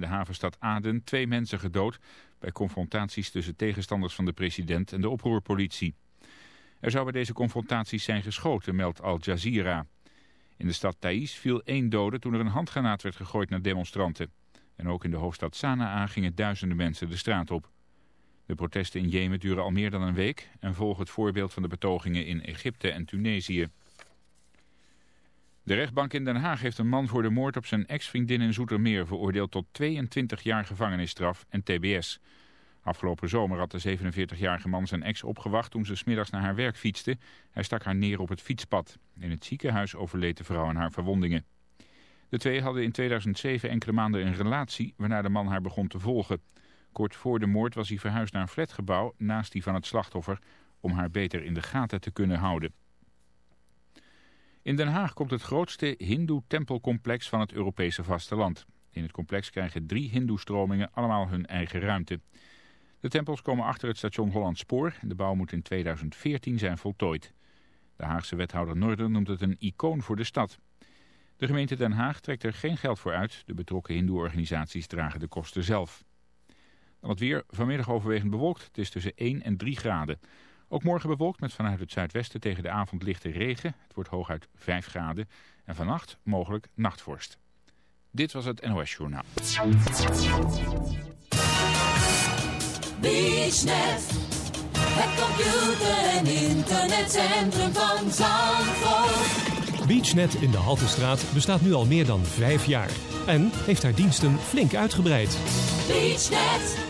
in de havenstad Aden twee mensen gedood bij confrontaties tussen tegenstanders van de president en de oproerpolitie. Er zou bij deze confrontaties zijn geschoten, meldt Al Jazeera. In de stad Thais viel één dode toen er een handgranaat werd gegooid naar demonstranten. En ook in de hoofdstad Sanaa gingen duizenden mensen de straat op. De protesten in Jemen duren al meer dan een week en volgen het voorbeeld van de betogingen in Egypte en Tunesië. De rechtbank in Den Haag heeft een man voor de moord op zijn ex-vriendin in Zoetermeer veroordeeld tot 22 jaar gevangenisstraf en tbs. Afgelopen zomer had de 47-jarige man zijn ex opgewacht toen ze smiddags naar haar werk fietste. Hij stak haar neer op het fietspad. In het ziekenhuis overleed de vrouw aan haar verwondingen. De twee hadden in 2007 enkele maanden een relatie waarna de man haar begon te volgen. Kort voor de moord was hij verhuisd naar een flatgebouw naast die van het slachtoffer om haar beter in de gaten te kunnen houden. In Den Haag komt het grootste hindoe-tempelcomplex van het Europese vasteland. In het complex krijgen drie hindoe-stromingen allemaal hun eigen ruimte. De tempels komen achter het station Holland Spoor. De bouw moet in 2014 zijn voltooid. De Haagse wethouder Noorden noemt het een icoon voor de stad. De gemeente Den Haag trekt er geen geld voor uit. De betrokken hindoe-organisaties dragen de kosten zelf. Dan het weer vanmiddag overwegend bewolkt. Het is tussen 1 en 3 graden. Ook morgen bewolkt met vanuit het zuidwesten tegen de avond lichte regen. Het wordt hooguit 5 graden. En vannacht mogelijk nachtvorst. Dit was het NOS Journaal. BeachNet, het computer- en internetcentrum van Zandvoort. BeachNet in de Haltestraat bestaat nu al meer dan vijf jaar. En heeft haar diensten flink uitgebreid. BeachNet,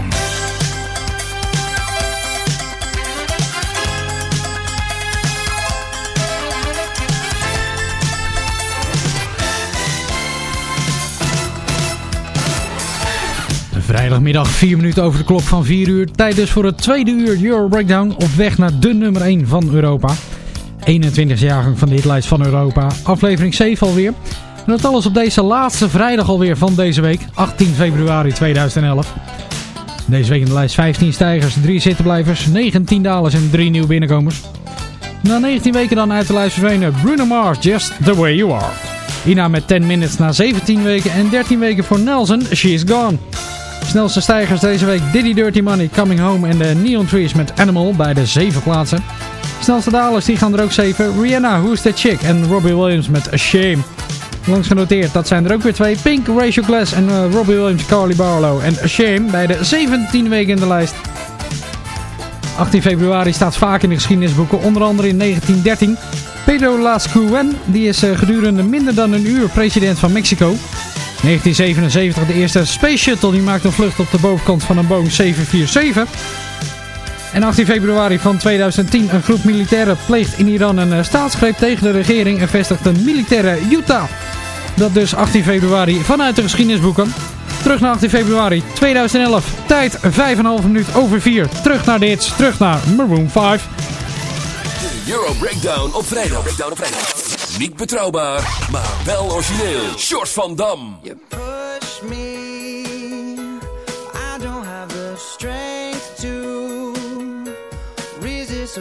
Vrijdagmiddag 4 minuten over de klok van 4 uur. Tijd dus voor het tweede uur Euro Breakdown op weg naar de nummer 1 van Europa. 21e jaargang van de hitlijst van Europa. Aflevering 7 alweer. En dat alles op deze laatste vrijdag alweer van deze week. 18 februari 2011. Deze week in de lijst 15 stijgers, 3 zittenblijvers, 19 dalers en 3 nieuwe binnenkomers. Na 19 weken dan uit de lijst verdwenen Bruno Mars, Just The Way You Are. Hierna met 10 minutes na 17 weken en 13 weken voor Nelson, She's Gone. Snelste stijgers deze week Diddy Dirty Money, Coming Home en de Neon Trees met Animal bij de 7 plaatsen. Snelste dalers die gaan er ook 7. Rihanna, Who's That Chick en Robbie Williams met A Shame. Langs genoteerd, dat zijn er ook weer twee. Pink, Rachel Glass en eh, Robbie Williams, Carly Barlow en A Shame bij de 17 weken in de lijst. 18 februari staat vaak in de geschiedenisboeken, onder andere in 1913. Pedro Lascuen, die is eh, gedurende minder dan een uur president van Mexico. 1977 de eerste Space Shuttle. Die maakte een vlucht op de bovenkant van een Boeing 747. En 18 februari van 2010 een groep militairen pleegt in Iran een eh, staatsgreep tegen de regering en vestigt een militaire Utah. Dat dus 18 februari vanuit de geschiedenisboeken. Terug naar 18 februari 2011. Tijd 5,5 minuut over 4. Terug naar dit, terug naar Maroon 5. De Euro Breakdown op vrijdag. Breakdown op vrijdag. Niet betrouwbaar, maar wel origineel. George van Dam. You push me. I don't have the strength to resist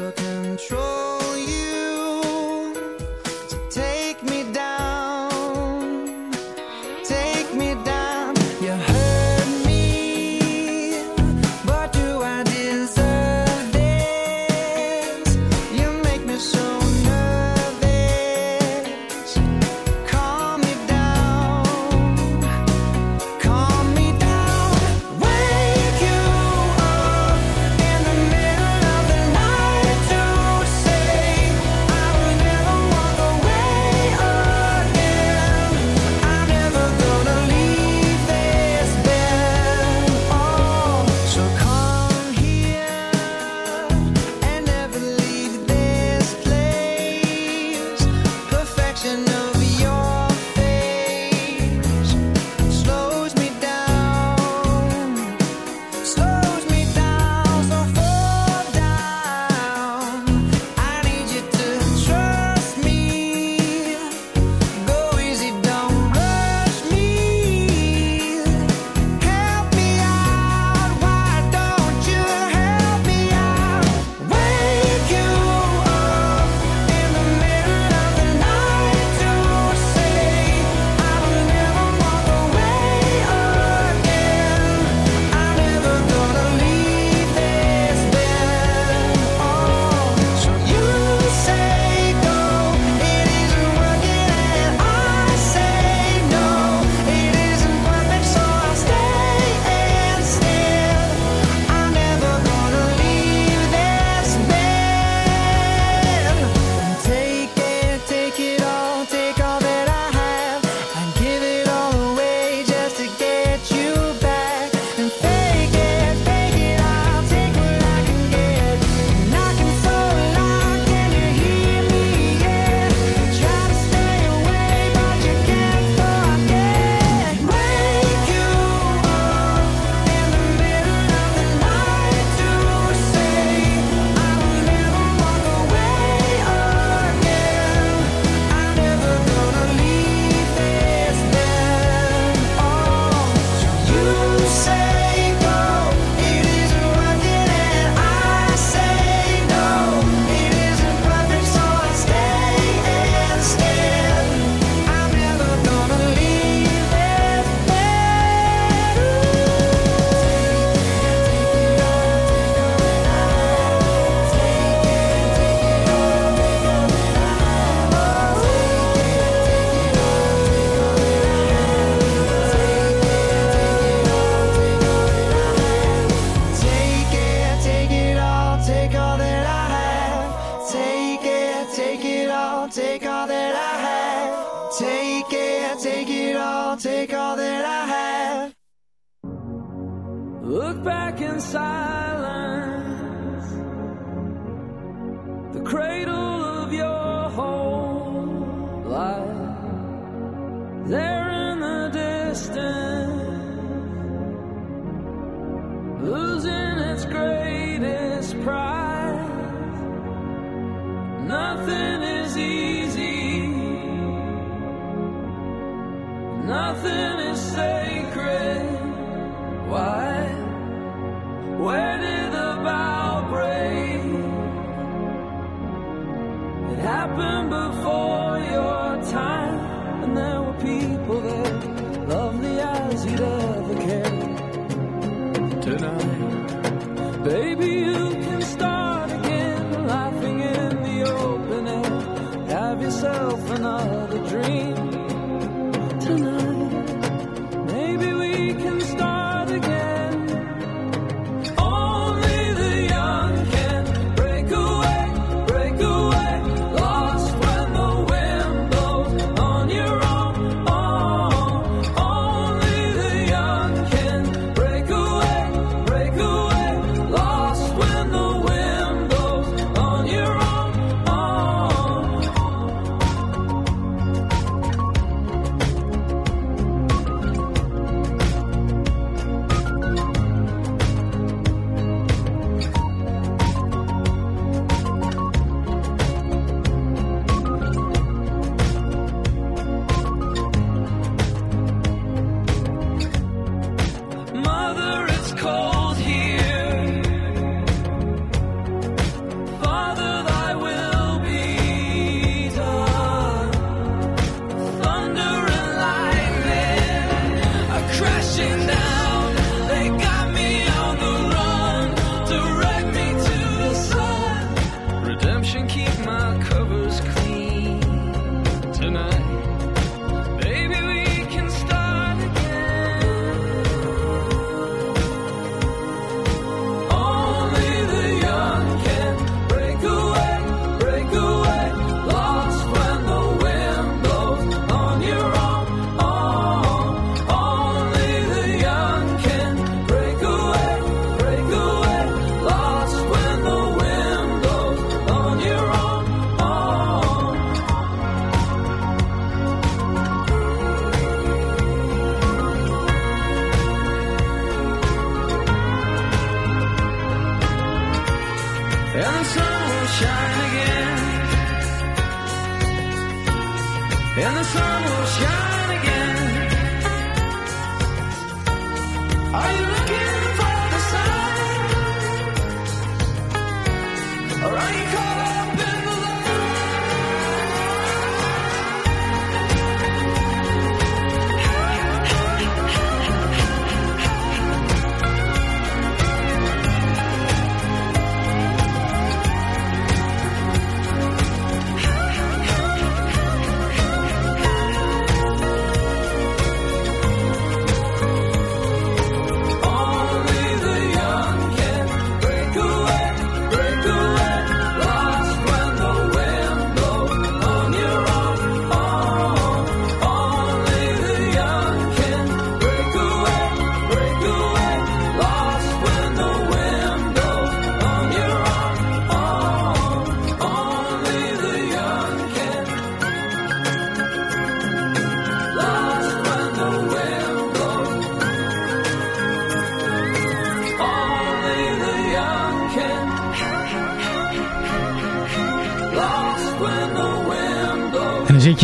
and the sun will shine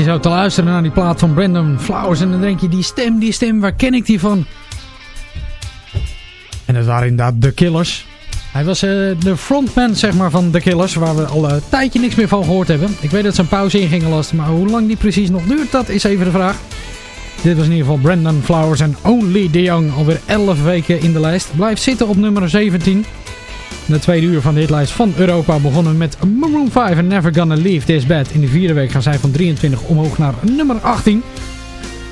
zo te luisteren naar die plaat van Brandon Flowers. En dan denk je, die stem, die stem, waar ken ik die van? En dat waren inderdaad The Killers. Hij was eh, de frontman zeg maar, van The Killers, waar we al een tijdje niks meer van gehoord hebben. Ik weet dat ze een pauze in gingen lasten, maar hoe lang die precies nog duurt, dat is even de vraag. Dit was in ieder geval Brandon Flowers en Only the Young. Alweer 11 weken in de lijst. Blijft zitten op nummer 17. De tweede uur van de hitlijst van Europa begonnen met Maroon 5 en Never Gonna Leave This Bed. In de vierde week gaan zij van 23 omhoog naar nummer 18.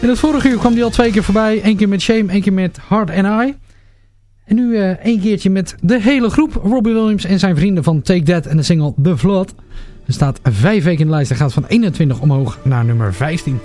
In het vorige uur kwam die al twee keer voorbij. Eén keer met Shame, één keer met Hard and I. En nu eh één keertje met de hele groep. Robbie Williams en zijn vrienden van Take That en de single The Flood. Er staat vijf weken in de lijst en gaat van 21 omhoog naar nummer 15.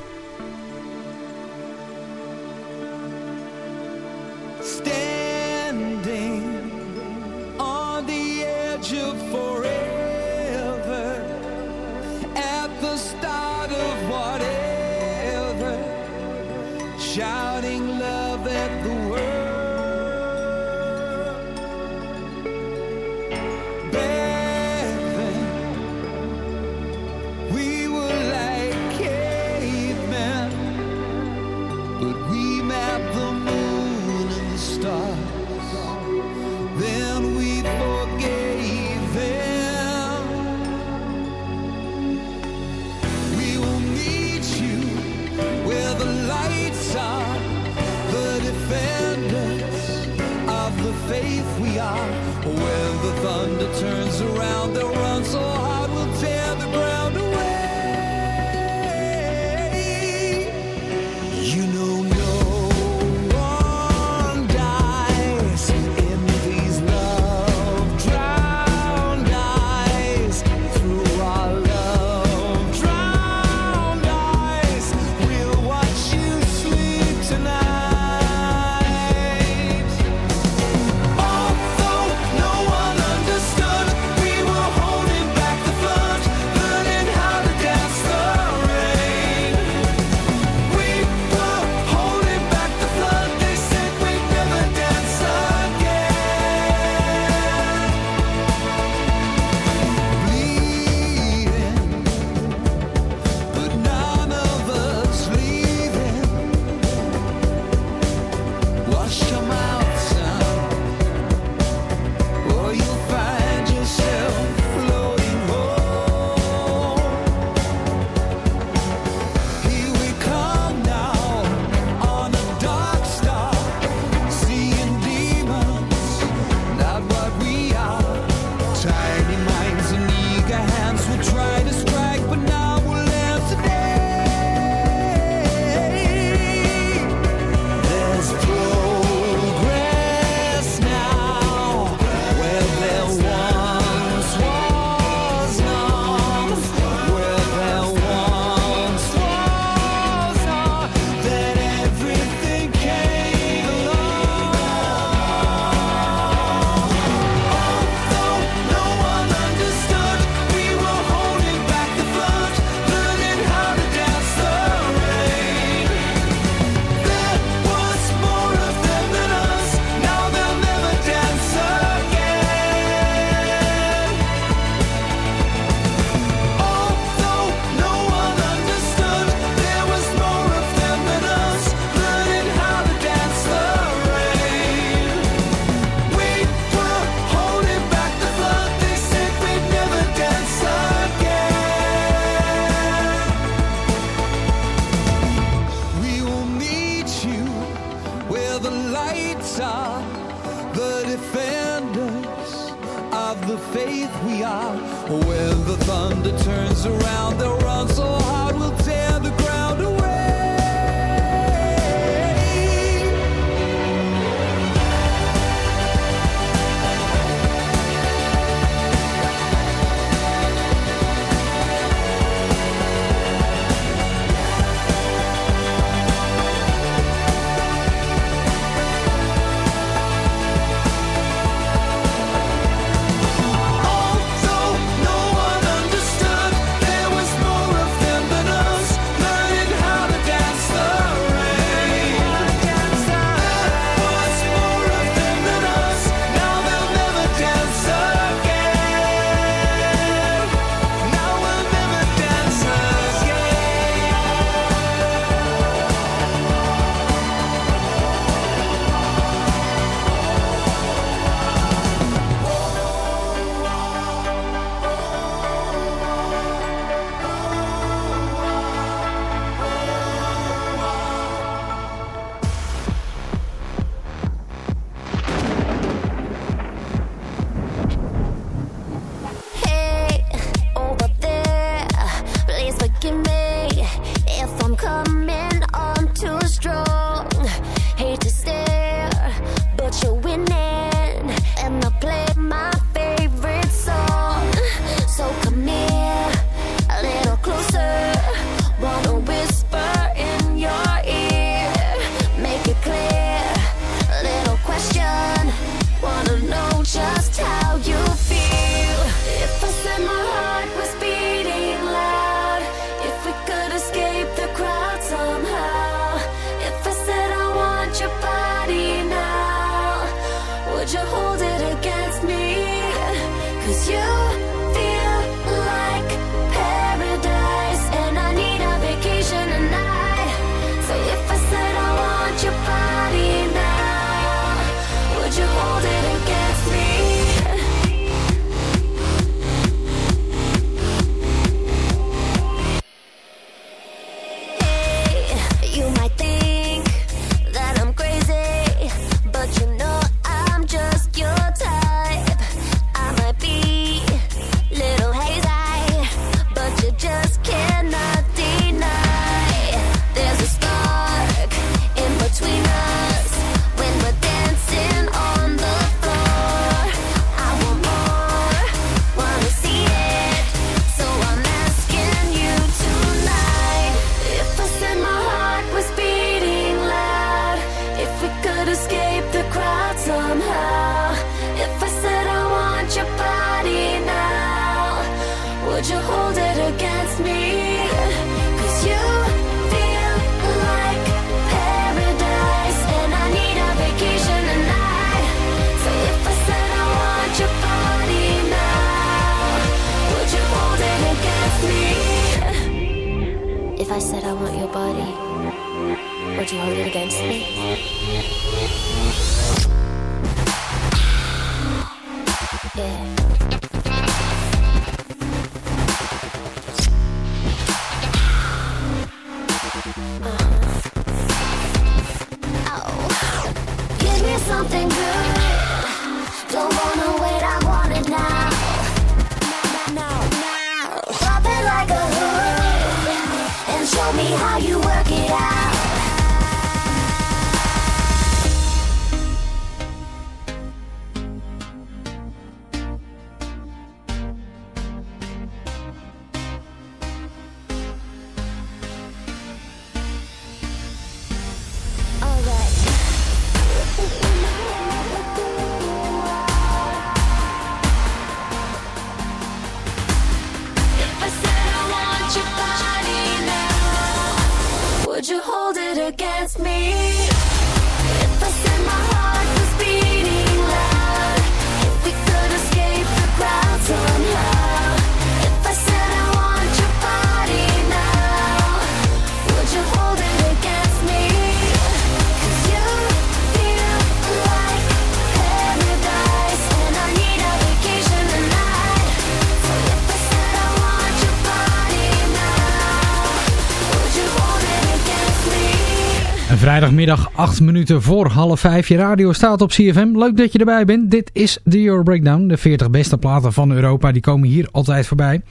Vrijdagmiddag 8 minuten voor half 5. Je radio staat op CFM. Leuk dat je erbij bent. Dit is de Euro Breakdown. De 40 beste platen van Europa. Die komen hier altijd voorbij.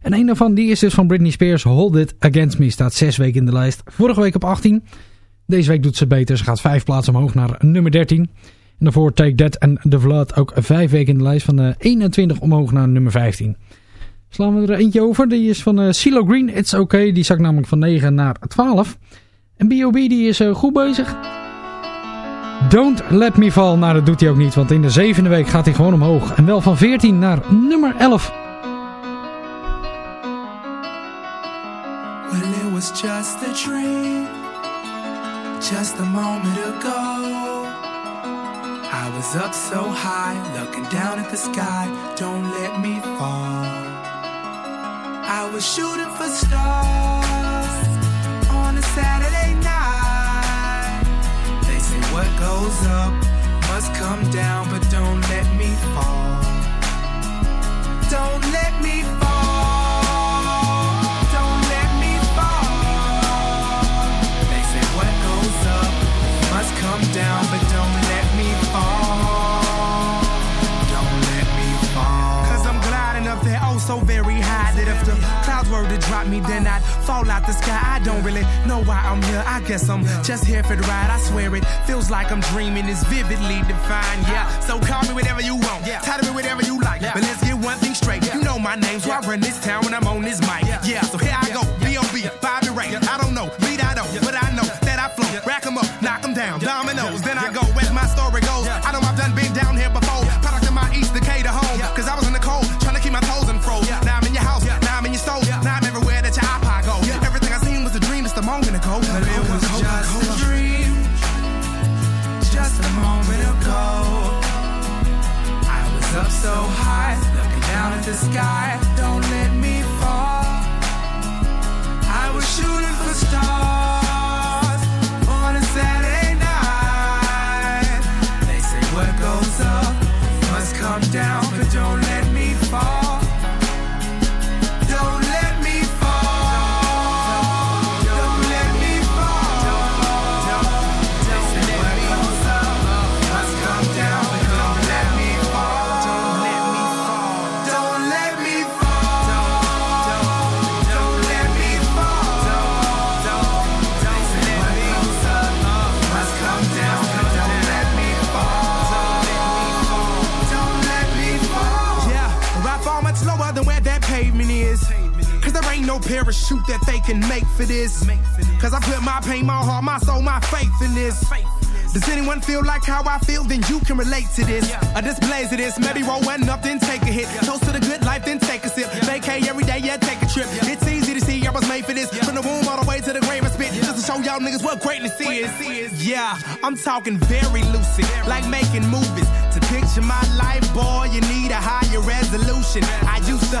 En een daarvan die is dus van Britney Spears. Hold It Against Me staat 6 weken in de lijst. Vorige week op 18. Deze week doet ze beter. Ze gaat 5 plaatsen omhoog naar nummer 13. En daarvoor Take That en The Flood ook 5 weken in de lijst. Van 21 omhoog naar nummer 15. Slaan we er eentje over. Die is van uh, CeeLo Green. It's Okay. Die zakt namelijk van 9 naar 12. En B.O.B. die is uh, goed bezig. Don't Let Me Fall. Nou, dat doet hij ook niet. Want in de zevende week gaat hij gewoon omhoog. En wel van 14 naar nummer 11. Well, it was just a dream. Just a moment ago. I was up so high, looking down at the sky. Don't let me fall. I was shooting for stars guess I'm just here for the ride. I swear it feels like I'm dreaming. It's vividly defined. Yeah, so call me whatever you want. Yeah. title me whatever you like. Yeah, But let's get one thing straight. You know my name, so I run this town when I'm on this mic. Yeah, so here I go. B.O.B. Bobby Ray. I don't know, lead I don't, but I know that I flow. Rack 'em up, knock 'em down, dominoes. Then I go, as my story goes. I ain't no parachute that they can make for this. Cause I put my pain, my heart, my soul, my faith in this. Does anyone feel like how I feel? Then you can relate to this. A displays of this. Maybe roll one up, then take a hit. Toast to the good life, then take a sip. Vacay every day, yeah, take a trip. It's easy to see I was made for this. From the womb all the way to the grave I spit. Just to show y'all niggas what greatness is. Yeah, I'm talking very lucid. Like making movies. To picture my life, boy, you need a higher resolution. I used to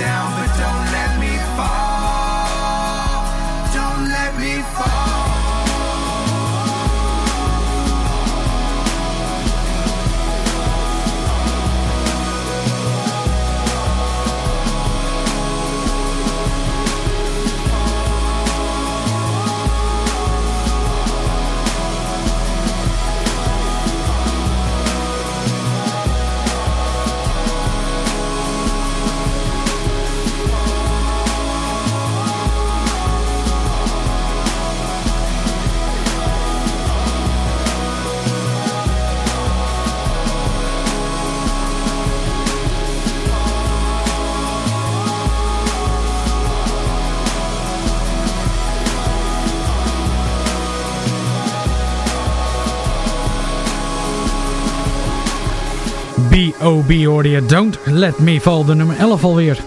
Down, B.O.B. hoorde je. Don't Let Me Fall, de nummer 11 alweer.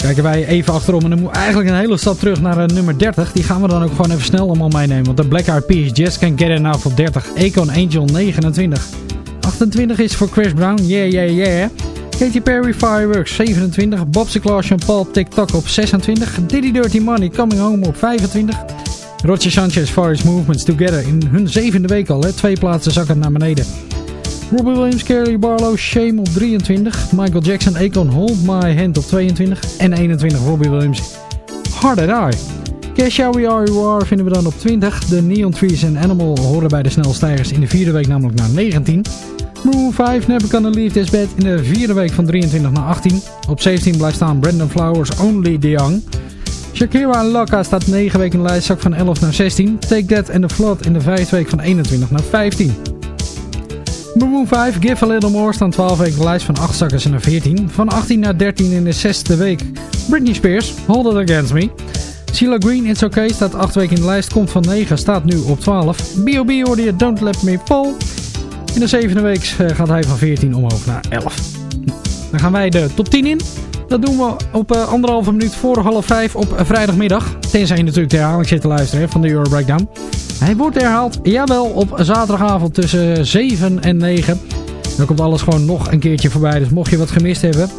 Kijken wij even achterom en dan moet eigenlijk een hele stap terug naar eh, nummer 30. Die gaan we dan ook gewoon even snel allemaal meenemen. Want de Black Eyed Peas, Just Can't Get Enough op 30. Econ Angel 29. 28 is voor Chris Brown, yeah yeah yeah. Katy Perry Fireworks 27. Bob Sinclair Sean Paul TikTok op 26. Diddy Dirty Money Coming Home op 25. Roger Sanchez Forest Movements Together in hun zevende week al. Hè? Twee plaatsen zakken naar beneden. Robbie Williams, Kelly Barlow, Shame op 23. Michael Jackson, Akon, Hold My Hand op 22. En 21 Robbie Williams, Hard at Eye. Kesha We Are You Are vinden we dan op 20. De Neon Trees en Animal horen bij de snelstijgers in de vierde week namelijk naar 19. Maroon 5, Never Gonna Leave This Bed in de vierde week van 23 naar 18. Op 17 blijft staan Brandon Flowers, Only The Young. Shakira en Laka staat 9 weken in de lijst, zak van 11 naar 16. Take That and The Flood in de vijfde week van 21 naar 15. Maroon 5, Give A Little More staan 12 weken in de lijst, van 8 zakken ze naar 14. Van 18 naar 13 in de zesde week. Britney Spears, Hold It Against Me. Sheila Green, It's Okay, staat 8 weken in de lijst, komt van 9, staat nu op 12. B.O.B. hoorde je Don't Let Me Fall. In de zevende week eh, gaat hij van 14 omhoog naar 11. Dan gaan wij de top 10 in. Dat doen we op uh, anderhalve minuut voor half vijf op vrijdagmiddag. Tenzij je natuurlijk de herhaling zit te luisteren hè, van de Euro Breakdown. Hij wordt herhaald, jawel, op zaterdagavond tussen 7 en 9. Dan komt alles gewoon nog een keertje voorbij. Dus mocht je wat gemist hebben,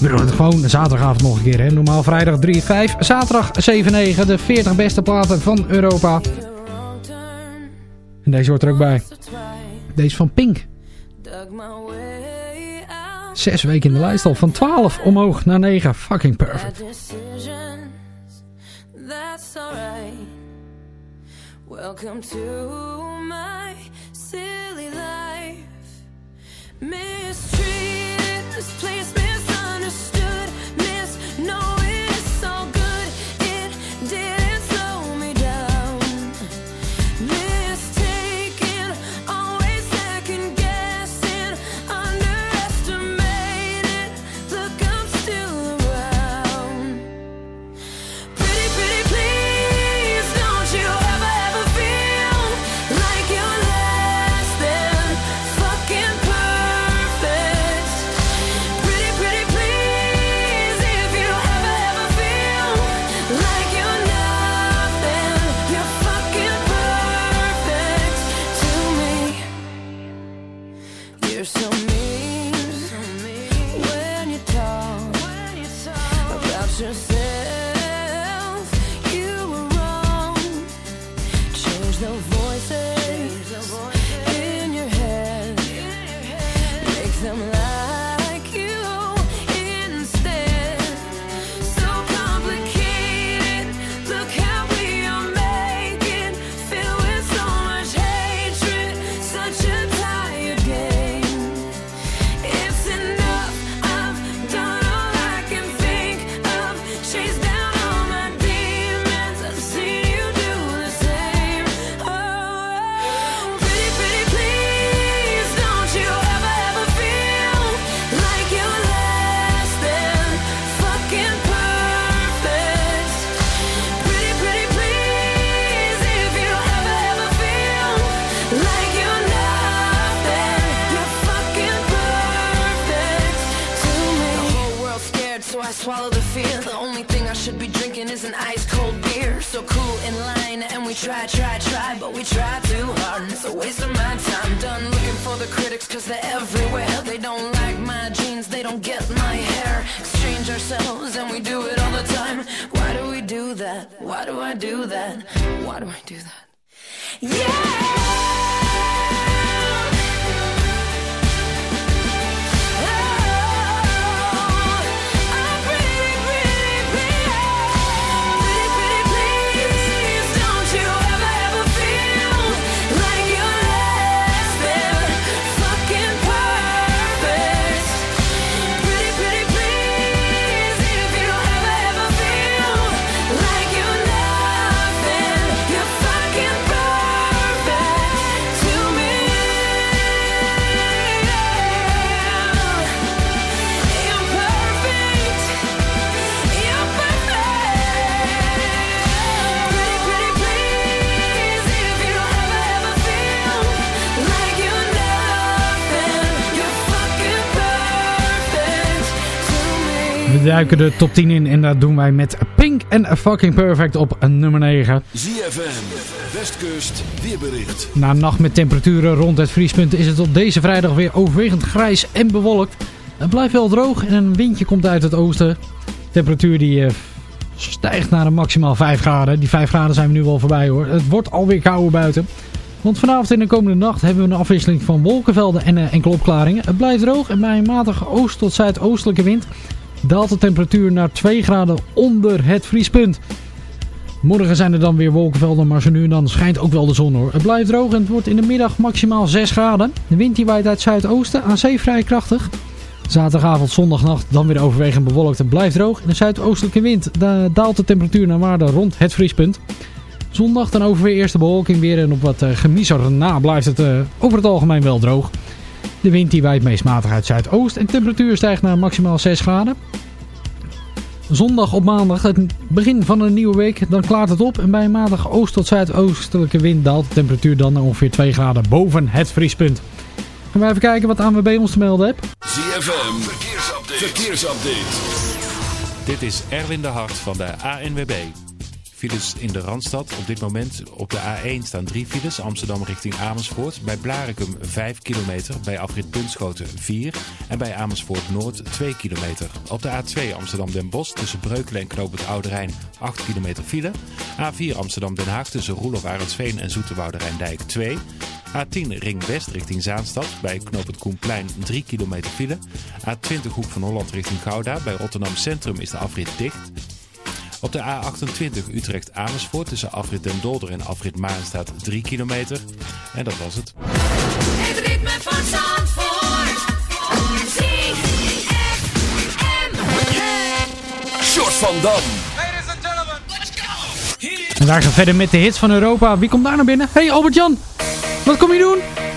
we doen het gewoon zaterdagavond nog een keer. Hè. Normaal vrijdag 3, 5, zaterdag 7, 9. De 40 beste platen van Europa. En deze hoort er ook bij. Deze van Pink. Zes weken in de lijst al. Van 12 omhoog naar 9. Fucking perfect. That's. Welcome to my silly life. Mistreated, misplaced, misunderstood. Why do I do that? Like duiken de top 10 in en dat doen wij met Pink en Fucking Perfect op nummer 9. ZFM, Westkust, weerbericht. Na een nacht met temperaturen rond het vriespunt is het op deze vrijdag weer overwegend grijs en bewolkt. Het blijft wel droog en een windje komt uit het oosten. Temperatuur die eh, stijgt naar een maximaal 5 graden. Die 5 graden zijn we nu wel voorbij hoor. Het wordt alweer kouder buiten. Want vanavond en de komende nacht hebben we een afwisseling van wolkenvelden en eh, enkele opklaringen. Het blijft droog en bij een matige oost- tot zuidoostelijke wind daalt de temperatuur naar 2 graden onder het vriespunt. Morgen zijn er dan weer wolkenvelden, maar zo nu en dan schijnt ook wel de zon hoor. Het blijft droog en het wordt in de middag maximaal 6 graden. De wind die waait uit zuidoosten, aan zee vrij krachtig. Zaterdagavond, zondagnacht dan weer overwegend bewolkt. Het blijft droog. In de zuidoostelijke wind da- daalt de temperatuur naar waarde rond het vriespunt. Zondag dan over weer eerste bewolking weer en op wat uh, na blijft het eh, over het algemeen wel droog. De wind die waait meest matig uit zuidoost en de temperatuur stijgt naar maximaal 6 graden. Zondag op maandag, het begin van een nieuwe week, dan klaart het op. En bij een matige oost- tot zuidoostelijke wind daalt de temperatuur dan naar ongeveer 2 graden boven het vriespunt. Gaan we even kijken wat ANWB ons te melden heeft. ZFM, verkeersupdate. verkeersupdate. Dit is Erwin de Hart van de ANWB. Files in de Randstad. Op dit moment op de A1 staan drie files. Amsterdam richting Amersfoort. Bij Blarikum 5 kilometer. Bij afrit Punschoten 4. En bij Amersfoort Noord 2 kilometer. Op de A2 Amsterdam Den Bosch tussen Breukelen en Knoop het Oude Rijn 8 kilometer file. A4 Amsterdam Den Haag tussen Roelof Arendsveen en Zoeterwoude Rijndijk 2. A10 Ring West richting Zaanstad. Bij Knoop het Koenplein 3 kilometer file. A20 Hoek van Holland richting Gouda. Bij Rotterdam Centrum is de afrit dicht. Op de A28 Utrecht Amersfoort tussen afrit Den Dolder en afrit Maan staat 3 kilometer. En dat was het. Het ritme van Zandvoort. Short van Dam. En wij gaan verder met de hits van Europa. Wie komt daar naar binnen? Hey Albert-Jan, wat kom je doen?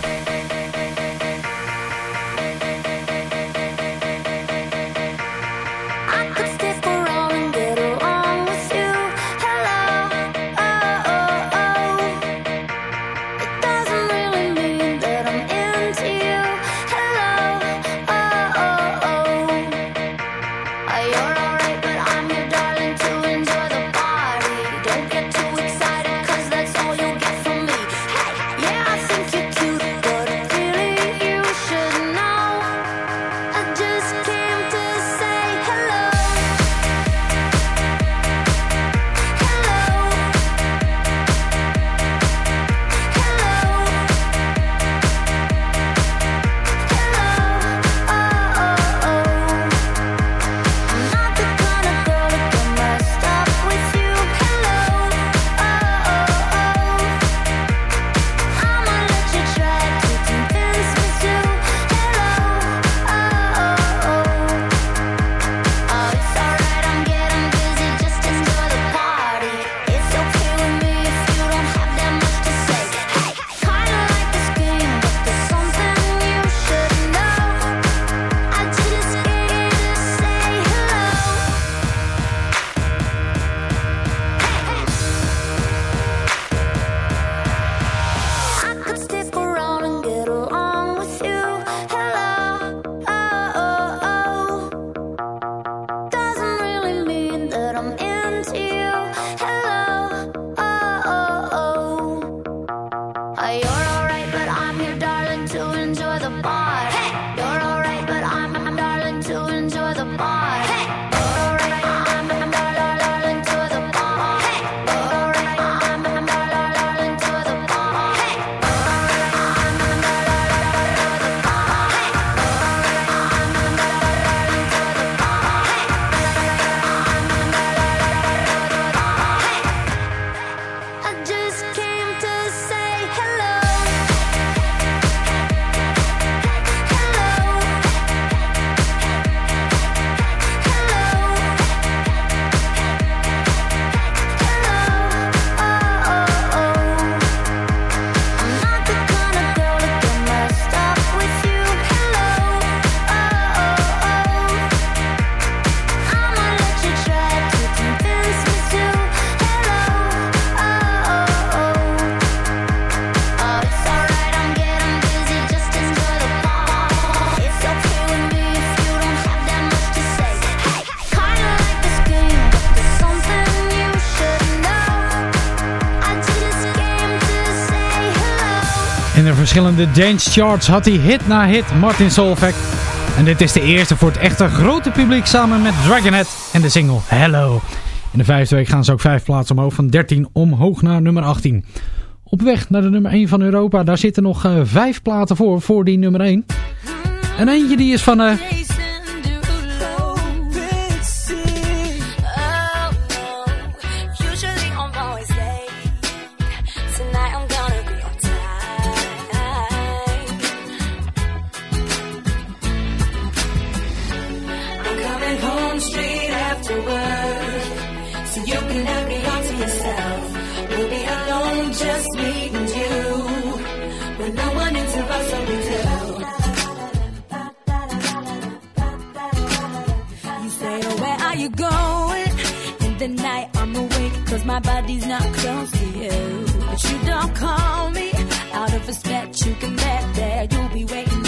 Verschillende dance charts had hij hit na hit Martin Solveig. En dit is de eerste voor het echte grote publiek samen met Dragonhead en de single Hello. In de vijfde week gaan ze ook vijf plaatsen omhoog van 13 omhoog naar nummer 18. Op weg naar de nummer 1 van Europa, daar zitten nog eh, vijf platen voor, voor die nummer 1. En eentje die is van... just and you. With no one interrupts what we do. You say, oh, where are you going? In the night I'm awake, cause my body's not close to you. But you don't call me, out of respect, you can bet that you'll be waiting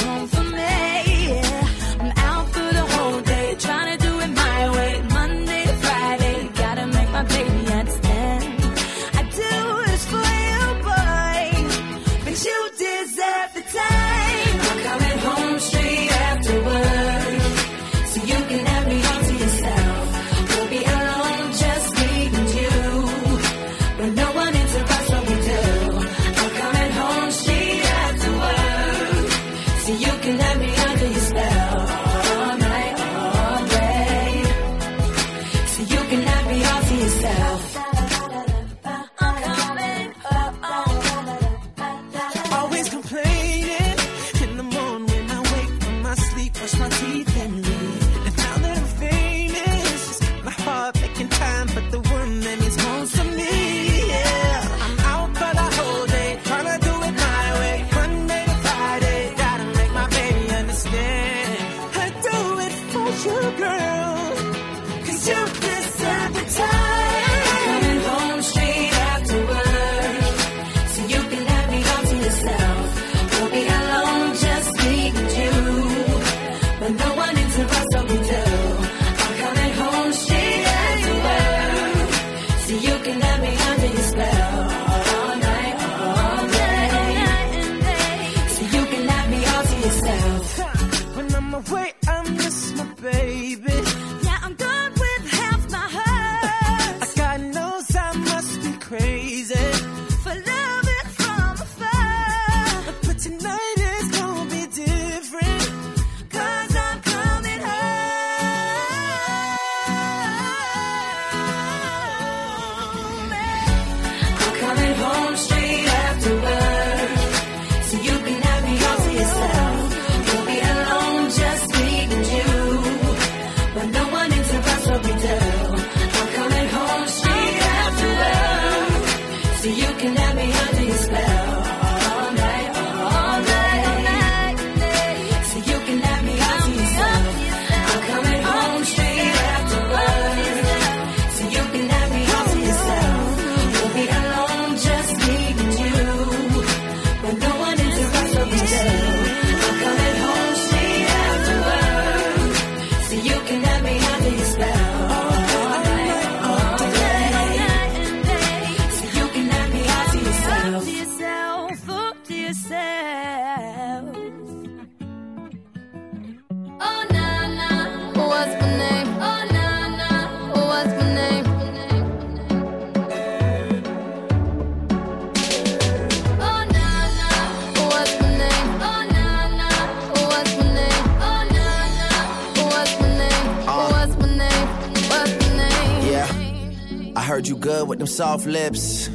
soft lips.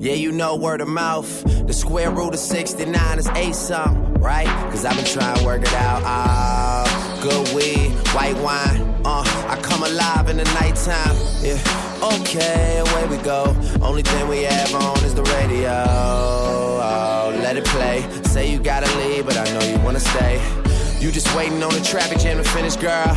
Yeah, you know word of mouth. The square root of 69 is eight something, right? Cause I've been trying to work it out. Ah, good weed, white wine. Uh, I come alive in the nighttime. Yeah, okay, away we go. Only thing we have on is the radio. Oh, let it play. Say you gotta leave, but I know you wanna stay. You just waiting on the traffic jam to finish, girl.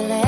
will end.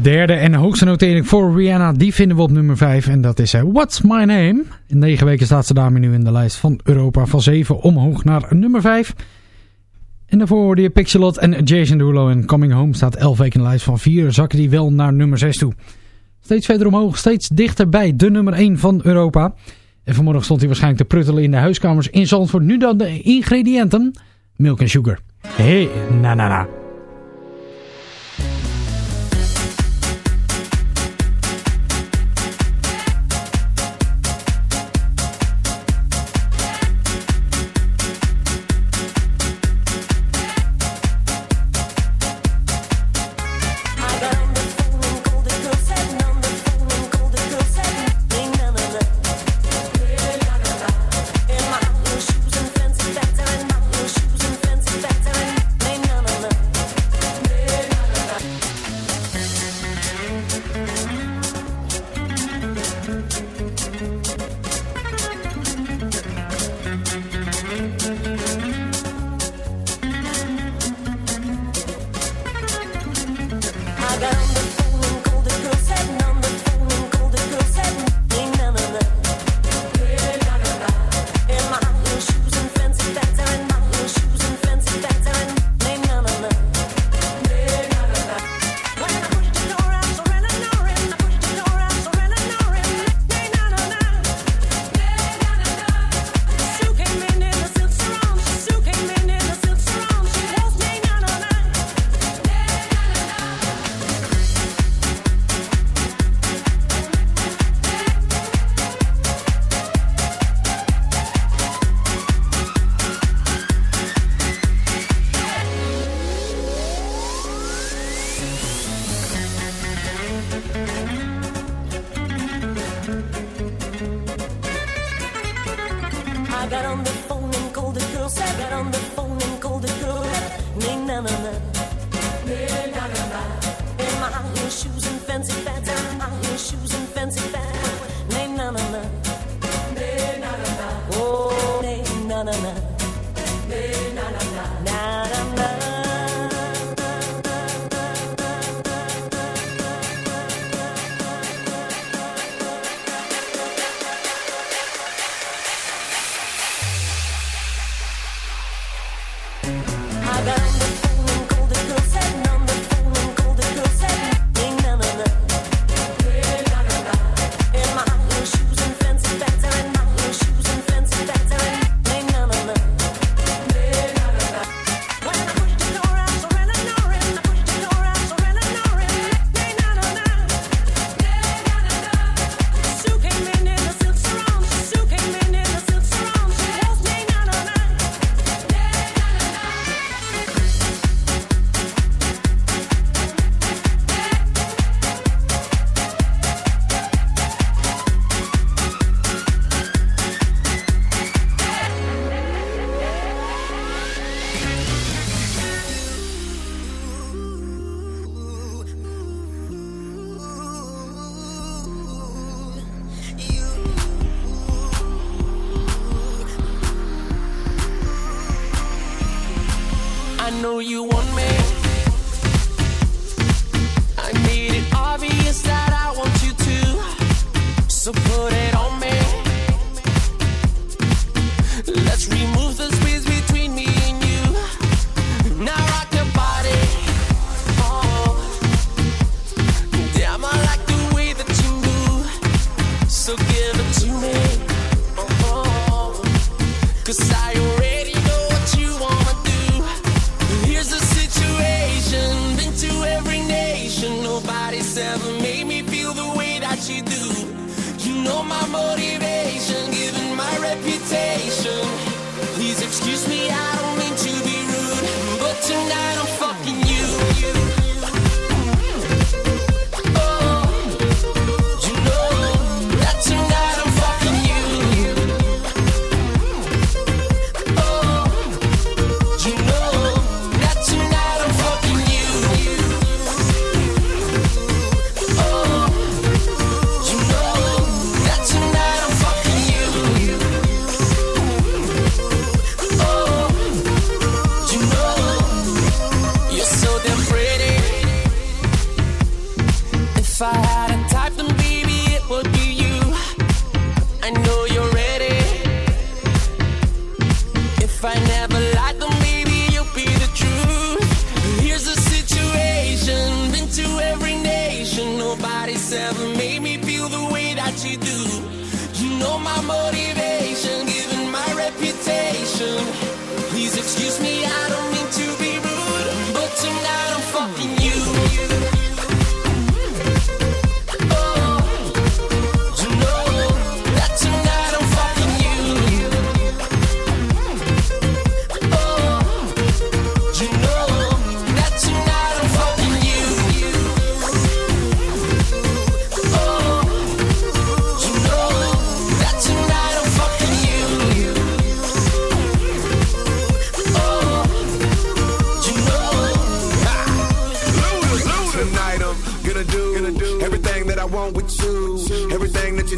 derde en hoogste notering voor Rihanna, die vinden we op nummer 5. En dat is eh, What's My Name. In 9 weken staat ze daarmee nu in de lijst van Europa van 7 omhoog naar nummer 5. En daarvoor hoorde je Pixelot en Jason Derulo. En Coming Home staat 11 weken in de lijst van 4. Zakken die wel naar nummer 6 toe. Steeds verder omhoog, steeds dichter bij de nummer 1 van Europa. En vanmorgen stond hij waarschijnlijk te pruttelen in de huiskamers in Zandvoort. Nu dan de ingrediënten. Milk en sugar. Hé, hey, na na na. it on me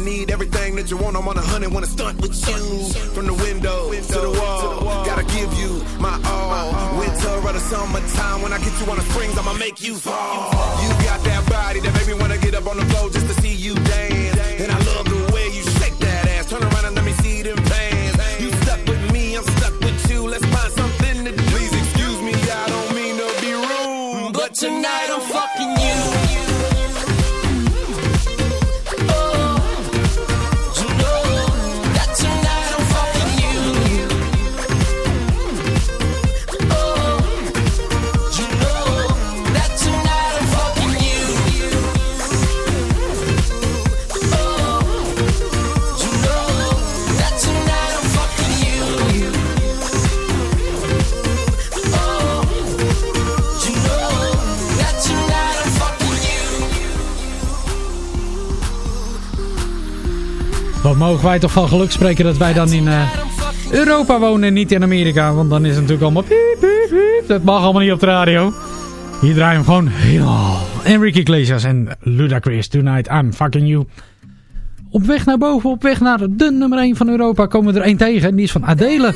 need, everything that you want. I'm on a hundred, wanna stunt with you. From the window to the wall, gotta give you my all. Winter or the summertime, when I get you on the springs, I'ma make you fall. You got that body that make me wanna get up on the floor just to see you dance. Wat mogen wij toch van geluk spreken dat wij dan in eh, Europa wonen en niet in Amerika. Want dan is het natuurlijk allemaal piep, piep, piep. Dat mag allemaal niet op de radio. Hier draaien we gewoon helemaal. Enrique Iglesias en Ludacris. Tonight I'm fucking you. Op weg naar boven, op weg naar de nummer 1 van Europa komen we er één tegen. En die is van Adele.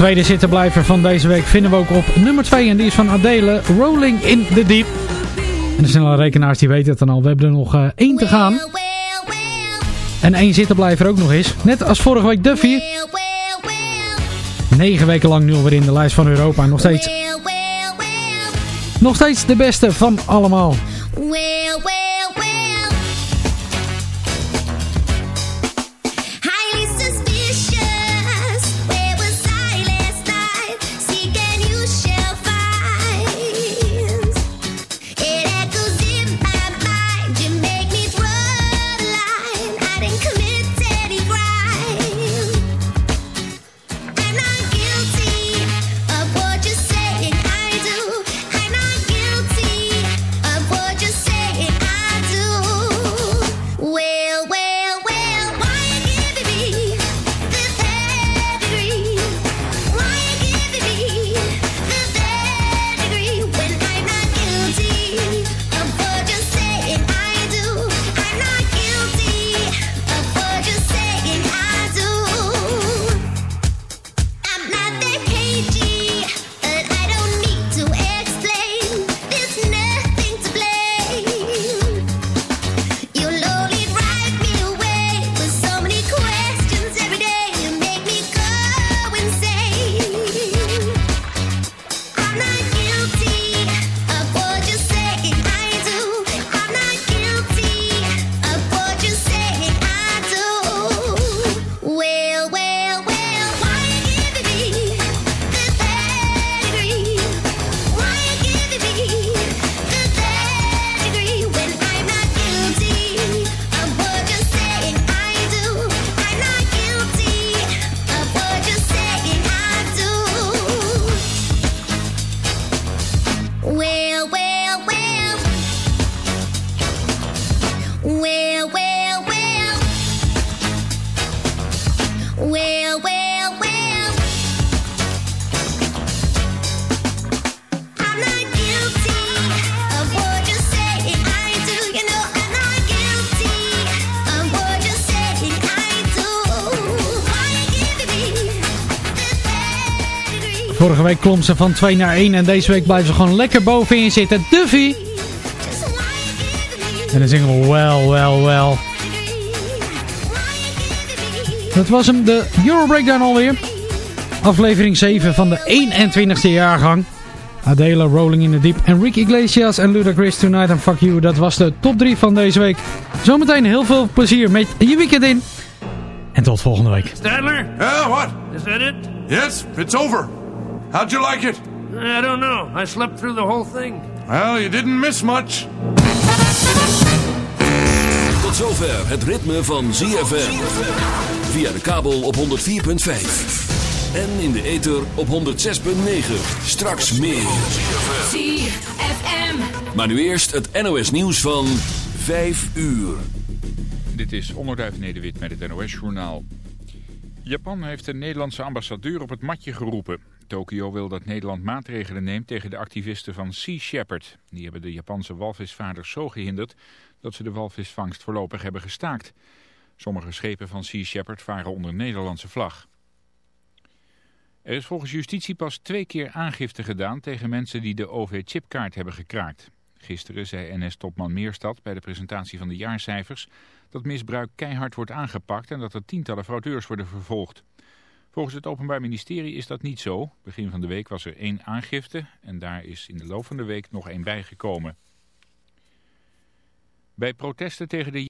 Tweede zittenblijver van deze week vinden we ook op nummer 2 en die is van Adele, Rolling in the Deep. En de snelle rekenaars die weten het dan al, we hebben er nog eh, één te gaan. En één zittenblijver ook nog eens, net als vorige week Duffy. Negen weken lang nu alweer in de lijst van Europa, nog steeds, nog steeds de beste van allemaal. Vorige week klom ze van 2 naar 1 en deze week blijven ze gewoon lekker bovenin zitten. Duffy! En dan zingen we well, well, well. Dat was hem, de Euro Breakdown alweer. Aflevering 7 van de 21ste jaargang. Adela, Rolling in the Deep, Enrique Iglesias en Ludacris Tonight and Fuck You. Dat was de top 3 van deze week. Zometeen heel veel plezier met je weekend in. En tot volgende week. Stadler? Yeah, what? Is that it? Yes, it's over. How'd you like it? I don't know. I slept through the whole thing. Well, you didn't miss much. Tot zover het ritme van ZFM. Via de kabel op 104.5. En in de ether op 106.9. Straks meer. ZFM. Maar nu eerst het NOS nieuws van 5 uur. Dit is Onderduif Nederwit met het NOS-journaal. Japan heeft de Nederlandse ambassadeur op het matje geroepen. Tokio wil dat Nederland maatregelen neemt tegen de activisten van Sea Shepherd. Die hebben de Japanse walvisvaarders zo gehinderd dat ze de walvisvangst voorlopig hebben gestaakt. Sommige schepen van Sea Shepherd varen onder Nederlandse vlag. Er is volgens justitie pas twee keer aangifte gedaan tegen mensen die de OV-chipkaart hebben gekraakt. Gisteren zei NS-topman Meerstad bij de presentatie van de jaarcijfers dat misbruik keihard wordt aangepakt en dat er tientallen fraudeurs worden vervolgd. Volgens het Openbaar Ministerie is dat niet zo. Begin van de week was er één aangifte en daar is in de loop van de week nog één bijgekomen. Bij protesten tegen de